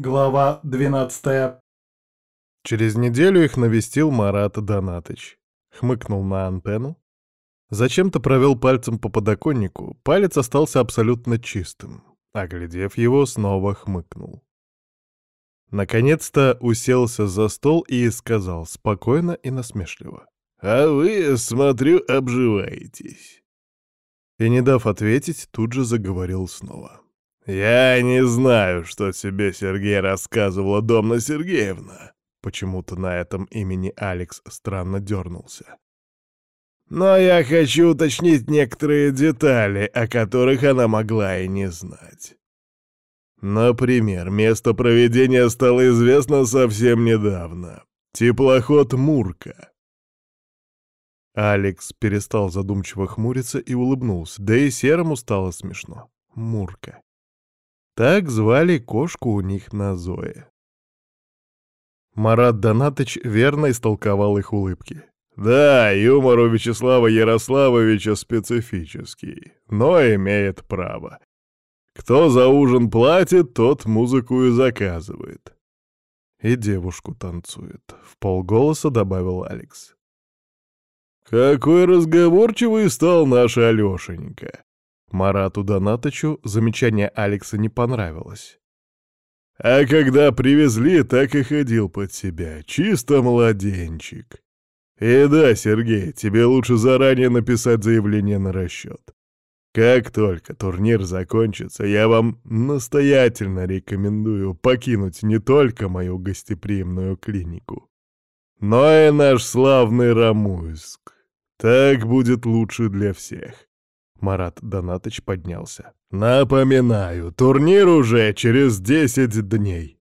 Глава 12 Через неделю их навестил Марат Донатыч. Хмыкнул на антенну. Зачем-то провел пальцем по подоконнику, палец остался абсолютно чистым. Оглядев его, снова хмыкнул. Наконец-то уселся за стол и сказал спокойно и насмешливо. «А вы, смотрю, обживаетесь». И, не дав ответить, тут же заговорил снова. «Я не знаю, что тебе Сергей рассказывала Домна Сергеевна». Почему-то на этом имени Алекс странно дернулся. «Но я хочу уточнить некоторые детали, о которых она могла и не знать. Например, место проведения стало известно совсем недавно. Теплоход «Мурка». Алекс перестал задумчиво хмуриться и улыбнулся, да и Серому стало смешно. Мурка. Так звали кошку у них на Зое. Марат Донатыч верно истолковал их улыбки. Да, юмор у Вячеслава Ярославовича специфический, но имеет право. Кто за ужин платит, тот музыку и заказывает. И девушку танцует, — в полголоса добавил Алекс. Какой разговорчивый стал наш Алешенька. Марату Донатычу замечание Алекса не понравилось. А когда привезли, так и ходил под себя. Чисто младенчик. И да, Сергей, тебе лучше заранее написать заявление на расчет. Как только турнир закончится, я вам настоятельно рекомендую покинуть не только мою гостеприимную клинику, но и наш славный Рамуйск. Так будет лучше для всех. Марат Донатыч поднялся. «Напоминаю, турнир уже через десять дней!»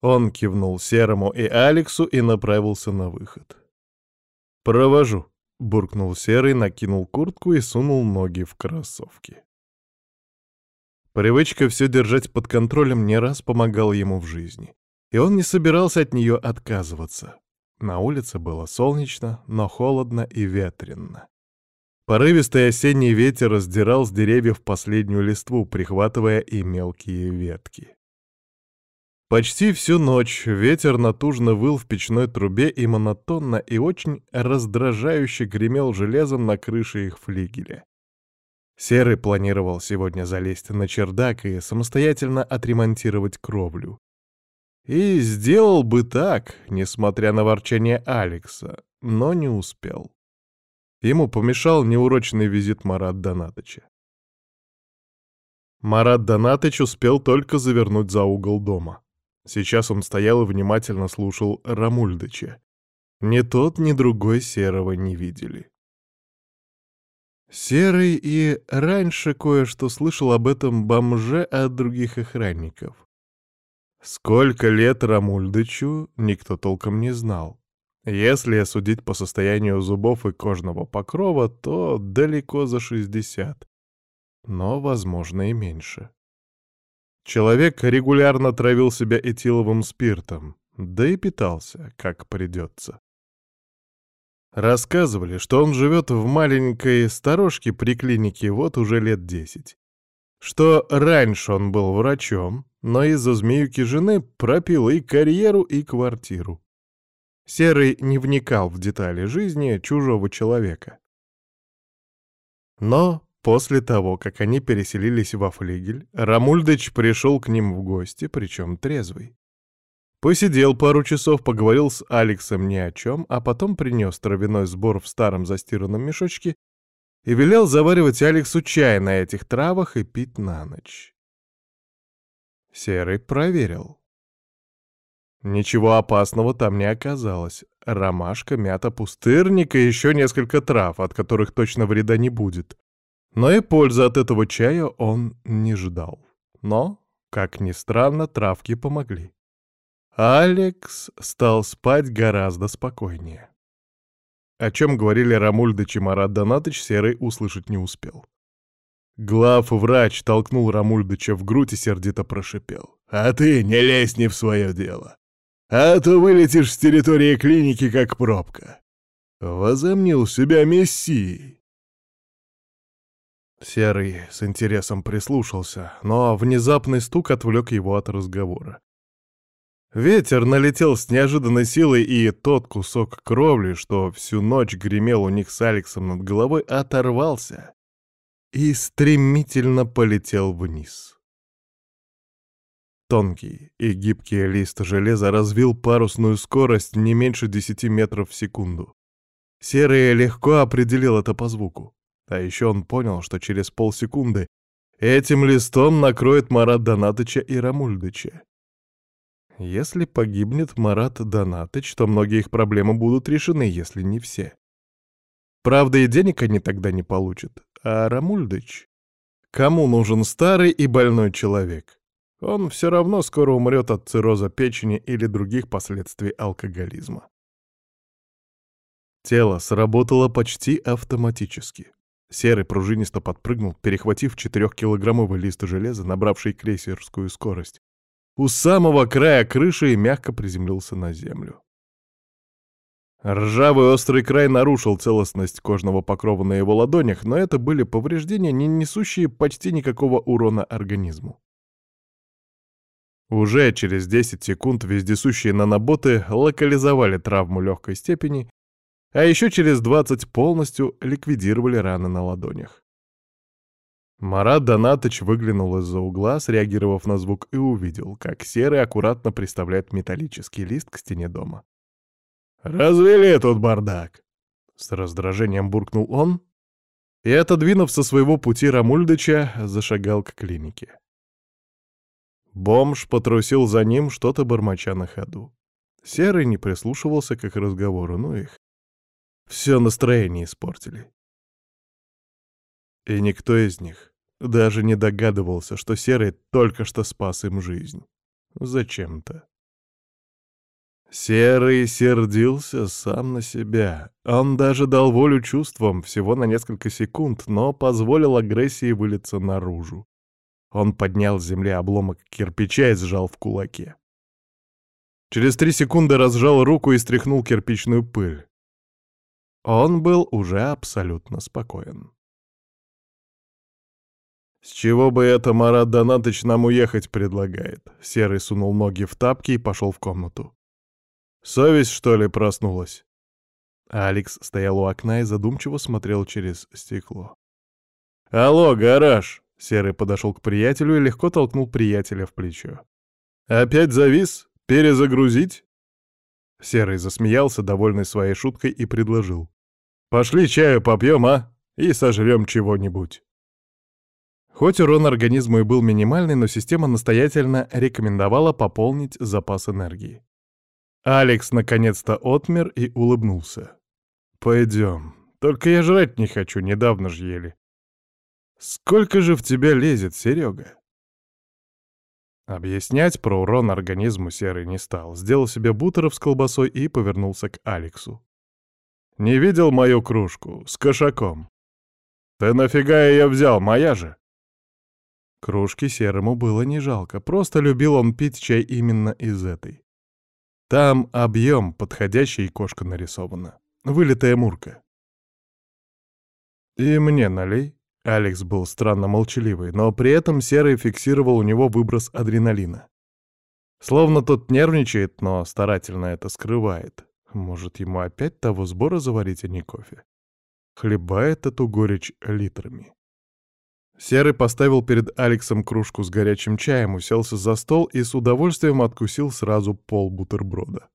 Он кивнул Серому и Алексу и направился на выход. «Провожу», — буркнул Серый, накинул куртку и сунул ноги в кроссовки. Привычка все держать под контролем не раз помогала ему в жизни, и он не собирался от нее отказываться. На улице было солнечно, но холодно и ветрено. Порывистый осенний ветер раздирал с деревьев последнюю листву, прихватывая и мелкие ветки. Почти всю ночь ветер натужно выл в печной трубе и монотонно и очень раздражающе гремел железом на крыше их флигеля. Серый планировал сегодня залезть на чердак и самостоятельно отремонтировать кровлю. И сделал бы так, несмотря на ворчание Алекса, но не успел. Ему помешал неурочный визит Марат Донатыча. Марат Донатыч успел только завернуть за угол дома. Сейчас он стоял и внимательно слушал Рамульдыча. Ни тот, ни другой Серого не видели. Серый и раньше кое-что слышал об этом бомже от других охранников. Сколько лет Рамульдычу, никто толком не знал. Если судить по состоянию зубов и кожного покрова, то далеко за 60. Но, возможно, и меньше. Человек регулярно травил себя этиловым спиртом, да и питался, как придется. Рассказывали, что он живет в маленькой сторожке при клинике вот уже лет десять. Что раньше он был врачом, но из-за змеюки жены пропил и карьеру, и квартиру. Серый не вникал в детали жизни чужого человека. Но после того, как они переселились во флигель, Рамульдыч пришел к ним в гости, причем трезвый. Посидел пару часов, поговорил с Алексом ни о чем, а потом принес травяной сбор в старом застиранном мешочке и велел заваривать Алексу чай на этих травах и пить на ночь. Серый проверил. Ничего опасного там не оказалось. Ромашка, мята, пустырник и еще несколько трав, от которых точно вреда не будет. Но и пользы от этого чая он не ждал. Но, как ни странно, травки помогли. Алекс стал спать гораздо спокойнее. О чем говорили Рамульдыч и Марат Донатыч, Серый услышать не успел. Глав-врач толкнул Рамульдыча в грудь и сердито прошипел. «А ты не лезь не в свое дело. А то вылетишь с территории клиники, как пробка. Возомнил себя мессией. Серый с интересом прислушался, но внезапный стук отвлек его от разговора. Ветер налетел с неожиданной силой, и тот кусок кровли, что всю ночь гремел у них с Алексом над головой, оторвался и стремительно полетел вниз. Тонкий и гибкий лист железа развил парусную скорость не меньше 10 метров в секунду. Серый легко определил это по звуку. А еще он понял, что через полсекунды этим листом накроет Марат Донатыча и Рамульдыча. Если погибнет Марат Донатыч, то многие их проблемы будут решены, если не все. Правда, и денег они тогда не получат. А Рамульдыч? Кому нужен старый и больной человек? Он все равно скоро умрет от цирроза печени или других последствий алкоголизма. Тело сработало почти автоматически. Серый пружинисто подпрыгнул, перехватив четырехкилограммовый лист железа, набравший крейсерскую скорость, у самого края крыши и мягко приземлился на землю. Ржавый острый край нарушил целостность кожного покрова на его ладонях, но это были повреждения, не несущие почти никакого урона организму. Уже через 10 секунд вездесущие наноботы локализовали травму легкой степени, а еще через 20 полностью ликвидировали раны на ладонях. Марат Донатыч выглянул из-за угла, среагировав на звук, и увидел, как Серый аккуратно приставляет металлический лист к стене дома. «Развели тут бардак!» С раздражением буркнул он и, отодвинув со своего пути Рамульдыча, зашагал к клинике. Бомж потрусил за ним, что-то бормоча на ходу. Серый не прислушивался к их разговору, ну их. Все настроение испортили. И никто из них даже не догадывался, что Серый только что спас им жизнь. Зачем-то. Серый сердился сам на себя. Он даже дал волю чувствам всего на несколько секунд, но позволил агрессии вылиться наружу. Он поднял с земли обломок кирпича и сжал в кулаке. Через три секунды разжал руку и стряхнул кирпичную пыль. Он был уже абсолютно спокоен. «С чего бы это Марат Донатыч нам уехать предлагает?» Серый сунул ноги в тапки и пошел в комнату. «Совесть, что ли, проснулась?» Алекс стоял у окна и задумчиво смотрел через стекло. «Алло, гараж!» Серый подошел к приятелю и легко толкнул приятеля в плечо. «Опять завис? Перезагрузить?» Серый засмеялся, довольный своей шуткой, и предложил. «Пошли чаю попьем, а? И сожрем чего-нибудь». Хоть урон организму и был минимальный, но система настоятельно рекомендовала пополнить запас энергии. Алекс наконец-то отмер и улыбнулся. «Пойдем. Только я жрать не хочу, недавно ж ели». «Сколько же в тебя лезет, Серега?» Объяснять про урон организму Серый не стал. Сделал себе бутеров с колбасой и повернулся к Алексу. «Не видел мою кружку? С кошаком?» «Ты нафига ее взял, моя же?» Кружки серому было не жалко, просто любил он пить чай именно из этой. Там объем, подходящий, кошка нарисована. Вылитая мурка. «И мне налей». Алекс был странно молчаливый, но при этом Серый фиксировал у него выброс адреналина. Словно тот нервничает, но старательно это скрывает. Может, ему опять того сбора заварить, а не кофе? Хлебает эту горечь литрами. Серый поставил перед Алексом кружку с горячим чаем, уселся за стол и с удовольствием откусил сразу пол бутерброда.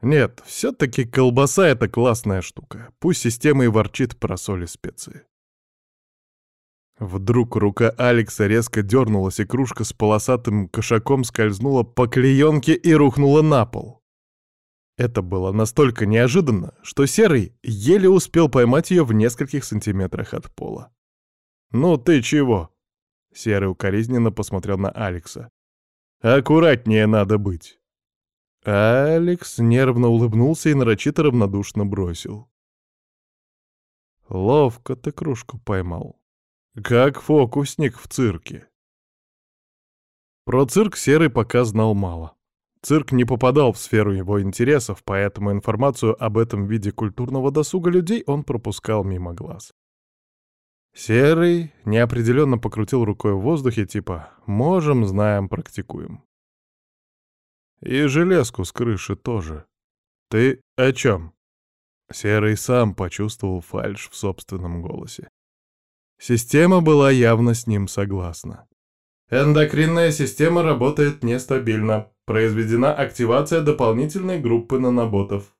Нет, все-таки колбаса — это классная штука. Пусть система и ворчит про соль и специи. Вдруг рука Алекса резко дернулась, и кружка с полосатым кошаком скользнула по клеенке и рухнула на пол. Это было настолько неожиданно, что Серый еле успел поймать ее в нескольких сантиметрах от пола. «Ну ты чего?» Серый укоризненно посмотрел на Алекса. «Аккуратнее надо быть». Алекс нервно улыбнулся и нарочито равнодушно бросил. «Ловко ты кружку поймал. Как фокусник в цирке». Про цирк Серый пока знал мало. Цирк не попадал в сферу его интересов, поэтому информацию об этом виде культурного досуга людей он пропускал мимо глаз. Серый неопределенно покрутил рукой в воздухе, типа «можем, знаем, практикуем». И железку с крыши тоже. Ты о чем? Серый сам почувствовал фальшь в собственном голосе. Система была явно с ним согласна. Эндокринная система работает нестабильно. Произведена активация дополнительной группы наноботов.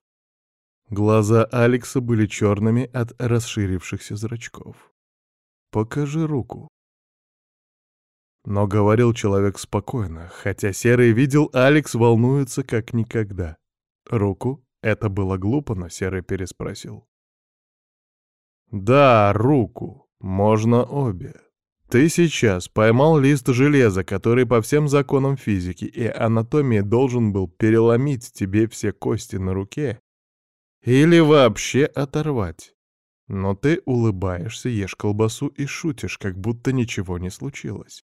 Глаза Алекса были черными от расширившихся зрачков. «Покажи руку». Но говорил человек спокойно, хотя Серый видел, Алекс волнуется как никогда. «Руку?» — это было глупо, но Серый переспросил. «Да, руку. Можно обе. Ты сейчас поймал лист железа, который по всем законам физики и анатомии должен был переломить тебе все кости на руке или вообще оторвать. Но ты улыбаешься, ешь колбасу и шутишь, как будто ничего не случилось.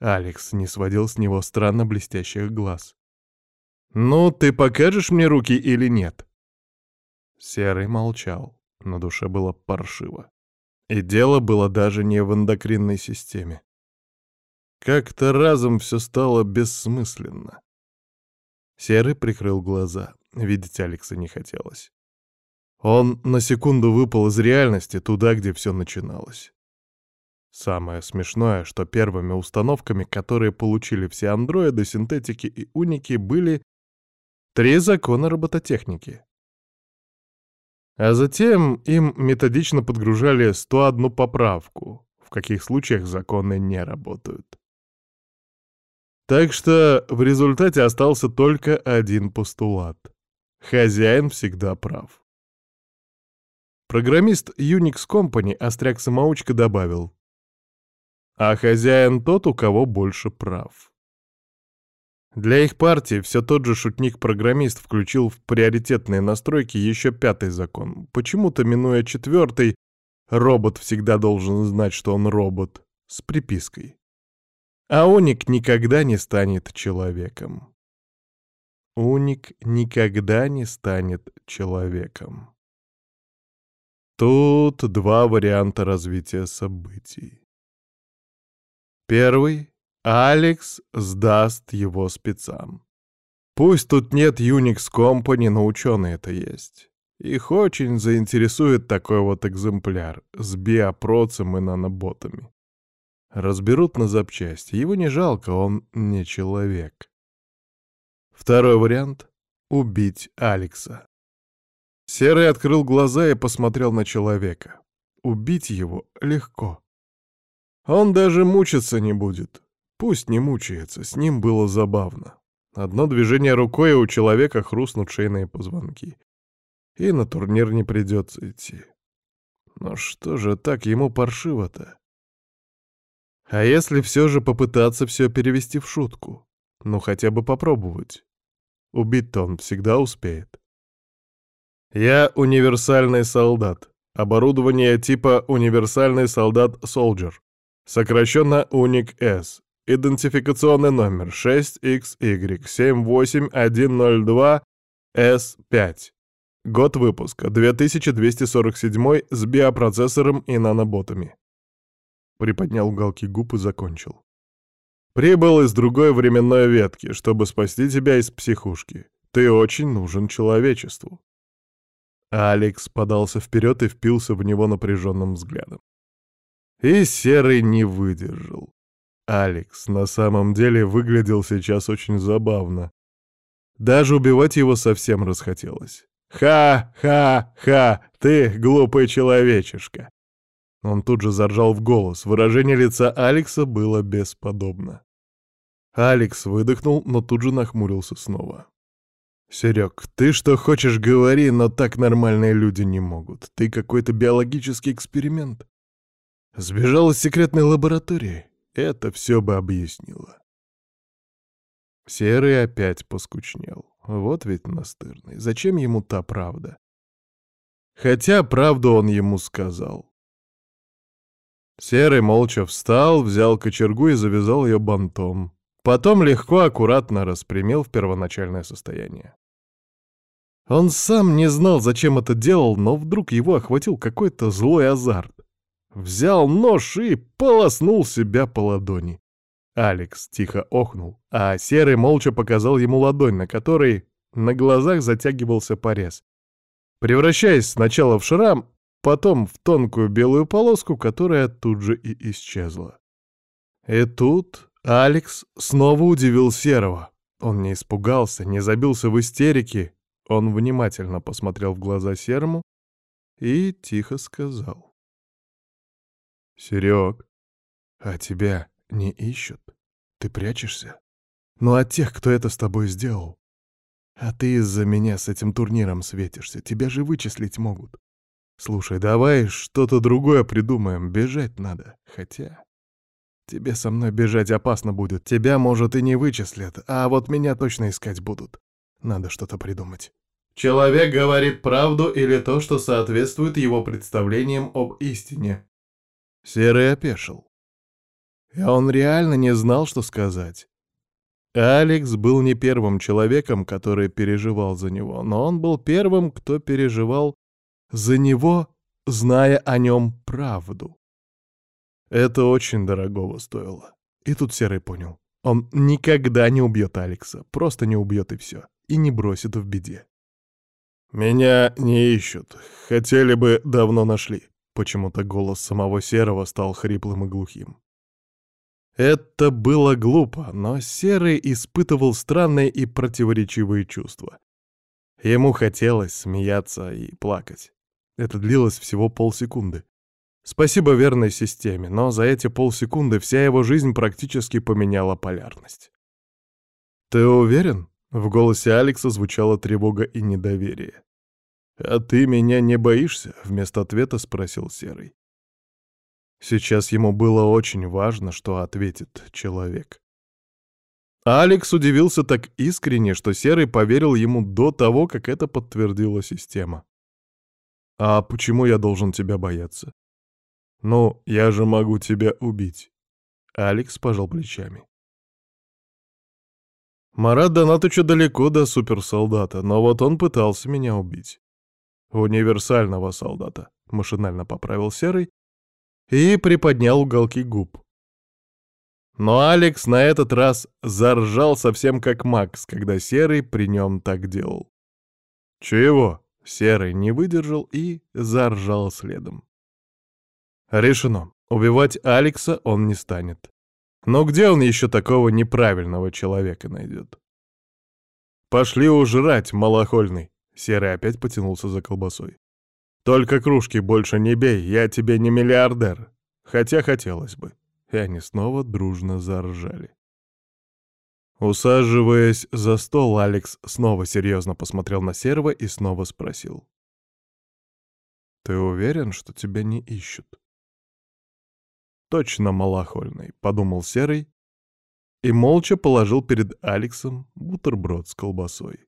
Алекс не сводил с него странно блестящих глаз. «Ну, ты покажешь мне руки или нет?» Серый молчал, на душе было паршиво. И дело было даже не в эндокринной системе. Как-то разом все стало бессмысленно. Серый прикрыл глаза, видеть Алекса не хотелось. Он на секунду выпал из реальности туда, где все начиналось. Самое смешное, что первыми установками, которые получили все андроиды, синтетики и уники, были три закона робототехники. А затем им методично подгружали 101 поправку, в каких случаях законы не работают. Так что в результате остался только один постулат. Хозяин всегда прав. Программист Unix Company Остряк-самоучка добавил. А хозяин тот, у кого больше прав. Для их партии все тот же шутник-программист включил в приоритетные настройки еще пятый закон. Почему-то, минуя четвертый, робот всегда должен знать, что он робот, с припиской. А уник никогда не станет человеком. Уник никогда не станет человеком. Тут два варианта развития событий. Первый — Алекс сдаст его спецам. Пусть тут нет Unix Company, но ученые это есть. Их очень заинтересует такой вот экземпляр с биопроцем и наноботами. Разберут на запчасти. Его не жалко, он не человек. Второй вариант — убить Алекса. Серый открыл глаза и посмотрел на человека. Убить его легко. Он даже мучиться не будет. Пусть не мучается, с ним было забавно. Одно движение рукой, и у человека хрустнут шейные позвонки. И на турнир не придется идти. Но что же так ему паршиво-то? А если все же попытаться все перевести в шутку? Ну, хотя бы попробовать. Убить-то он всегда успеет. Я универсальный солдат. Оборудование типа универсальный солдат Soldier. Сокращенно УНИК-С. Идентификационный номер 6XY78102S5. Год выпуска 2247 с биопроцессором и наноботами. Приподнял уголки губ и закончил. Прибыл из другой временной ветки, чтобы спасти тебя из психушки. Ты очень нужен человечеству. Алекс подался вперед и впился в него напряженным взглядом. И Серый не выдержал. Алекс на самом деле выглядел сейчас очень забавно. Даже убивать его совсем расхотелось. «Ха-ха-ха! Ты глупый человечишка!» Он тут же заржал в голос. Выражение лица Алекса было бесподобно. Алекс выдохнул, но тут же нахмурился снова. «Серег, ты что хочешь говори, но так нормальные люди не могут. Ты какой-то биологический эксперимент. Сбежал из секретной лаборатории. Это все бы объяснило». Серый опять поскучнел. Вот ведь настырный. Зачем ему та правда? Хотя правду он ему сказал. Серый молча встал, взял кочергу и завязал ее бантом. Потом легко, аккуратно распрямил в первоначальное состояние. Он сам не знал, зачем это делал, но вдруг его охватил какой-то злой азарт. Взял нож и полоснул себя по ладони. Алекс тихо охнул, а Серый молча показал ему ладонь, на которой на глазах затягивался порез, превращаясь сначала в шрам, потом в тонкую белую полоску, которая тут же и исчезла. И тут Алекс снова удивил Серого. Он не испугался, не забился в истерике. Он внимательно посмотрел в глаза Серому и тихо сказал. «Серег, а тебя не ищут? Ты прячешься? Ну а тех, кто это с тобой сделал? А ты из-за меня с этим турниром светишься, тебя же вычислить могут. Слушай, давай что-то другое придумаем, бежать надо, хотя... Тебе со мной бежать опасно будет, тебя, может, и не вычислят, а вот меня точно искать будут. Надо что-то придумать. Человек говорит правду или то, что соответствует его представлениям об истине. Серый опешил. И он реально не знал, что сказать. Алекс был не первым человеком, который переживал за него, но он был первым, кто переживал за него, зная о нем правду. Это очень дорогого стоило. И тут Серый понял. Он никогда не убьет Алекса, просто не убьет и все, и не бросит в беде. «Меня не ищут. Хотели бы, давно нашли». Почему-то голос самого Серого стал хриплым и глухим. Это было глупо, но Серый испытывал странные и противоречивые чувства. Ему хотелось смеяться и плакать. Это длилось всего полсекунды. Спасибо верной системе, но за эти полсекунды вся его жизнь практически поменяла полярность. «Ты уверен?» — в голосе Алекса звучала тревога и недоверие. «А ты меня не боишься?» — вместо ответа спросил Серый. Сейчас ему было очень важно, что ответит человек. Алекс удивился так искренне, что Серый поверил ему до того, как это подтвердила система. «А почему я должен тебя бояться?» «Ну, я же могу тебя убить». Алекс пожал плечами. Марат Донатовича далеко до суперсолдата, но вот он пытался меня убить. Универсального солдата, машинально поправил Серый и приподнял уголки губ. Но Алекс на этот раз заржал совсем как Макс, когда Серый при нем так делал. «Чего?» — Серый не выдержал и заржал следом. Решено. Убивать Алекса он не станет. Но где он еще такого неправильного человека найдет? «Пошли ужрать, малохольный!» Серый опять потянулся за колбасой. «Только кружки больше не бей, я тебе не миллиардер. Хотя хотелось бы». И они снова дружно заржали. Усаживаясь за стол, Алекс снова серьезно посмотрел на Серого и снова спросил. «Ты уверен, что тебя не ищут?» «Точно малохольный», — подумал Серый и молча положил перед Алексом бутерброд с колбасой.